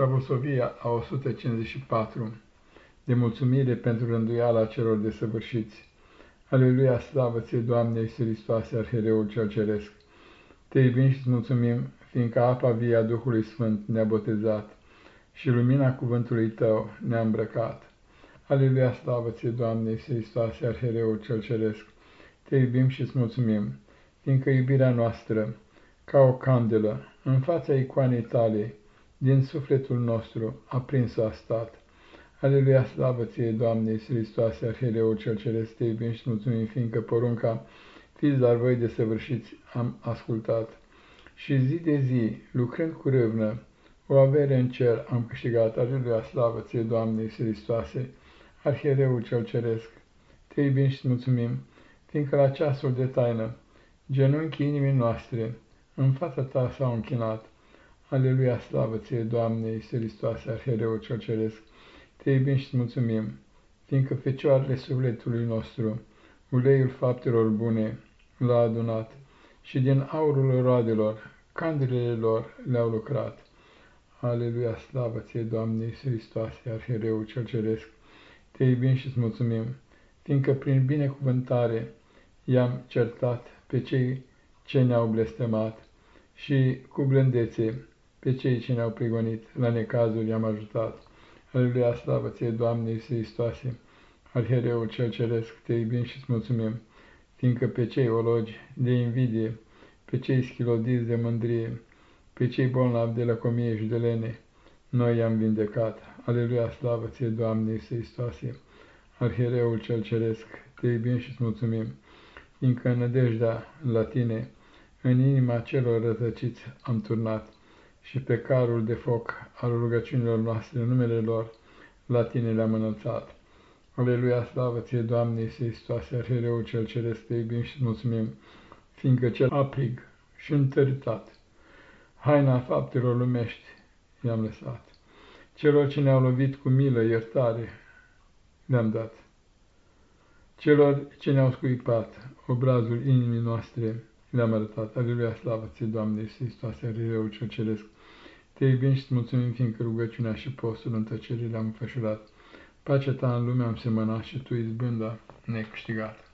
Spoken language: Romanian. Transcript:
Slavosovia a 154 de mulțumire pentru rânduiala celor desăvârșiți. Aleluia, slavă ție, Doamne Iisus Hristoase, Arhereul cel Ceresc! Te iubim și îți mulțumim, fiindcă apa vie a Duhului Sfânt ne-a botezat și lumina cuvântului Tău ne-a îmbrăcat. Aleluia, slavă ție, Doamne Iisus Hristoase, Arhereul cel Ceresc! Te iubim și îți mulțumim, fiindcă iubirea noastră, ca o candelă, în fața icoanei tale, din sufletul nostru aprinsă a stat. Aleluia, slavă ție, Doamne, Iisus Hristoase, Arhereul cel Ceresc, te iubim și mulțumim, fiindcă porunca, fiți dar voi de săvârșiți, am ascultat. Și zi de zi, lucrând cu râvnă, o avere în cer am câștigat. Aleluia, slavă ție, Doamne, Iisus Hristoase, Arhereul cel Ceresc, te iubim și mulțumim, fiindcă la ceasul de taină, genunchii inimii noastre, în fața ta s-au închinat. Aleluia, slavă ție, Doamne, Iisus Hristoase, Arhereul cel Ceresc, te iubim și mulțumim, fiindcă fecioarele sufletului nostru, uleiul faptelor bune, l-a adunat și din aurul roadelor, candelele lor le-au lucrat. Aleluia, slavă ție, Doamne, Iisus Hristoase, Arhereul cel Ceresc, te iubim și îți mulțumim, fiindcă prin binecuvântare i-am certat pe cei ce ne-au blestemat și cu blândețe pe cei ce ne-au prigonit, la necazuri i-am ajutat. Aleluia, slavă ție, Doamne Iisus Hristoase, Arhereul cel Ceresc, te iubim și îți mulțumim, fiindcă pe cei ologi de invidie, pe cei schilodiți de mândrie, pe cei bolnavi de lăcomie și de lene, noi i-am vindecat. Aleluia, slavă ție, Doamne Iisus Hristoase, Arhereul cel Ceresc, te iubim și îți mulțumim, fiindcă în nădejdea la tine, în inima celor rătăciți am turnat și pe carul de foc al rugăciunilor noastre, numele lor, la tine le-am înălțat. Aleluia, slavă ție, Doamne, Iisus Hristoase, Arhereul cel Ceresc, te iubim și mulțumim, fiindcă cel aprig și întăritat, haina faptelor lumești i-am lăsat. Celor ce ne-au lovit cu milă, iertare, le-am dat. Celor ce ne-au scuipat obrazul inimii noastre, le-am arătat. Aleluia, slavă ție, Doamne Iisus Hristoase, Arhereul cel Ceresc, te iubim și îți mulțumim, fiindcă rugăciunea și postul în tăcere le-am înfășurat. Pacea ta în lume am semănat și tu izbânda necâștigată.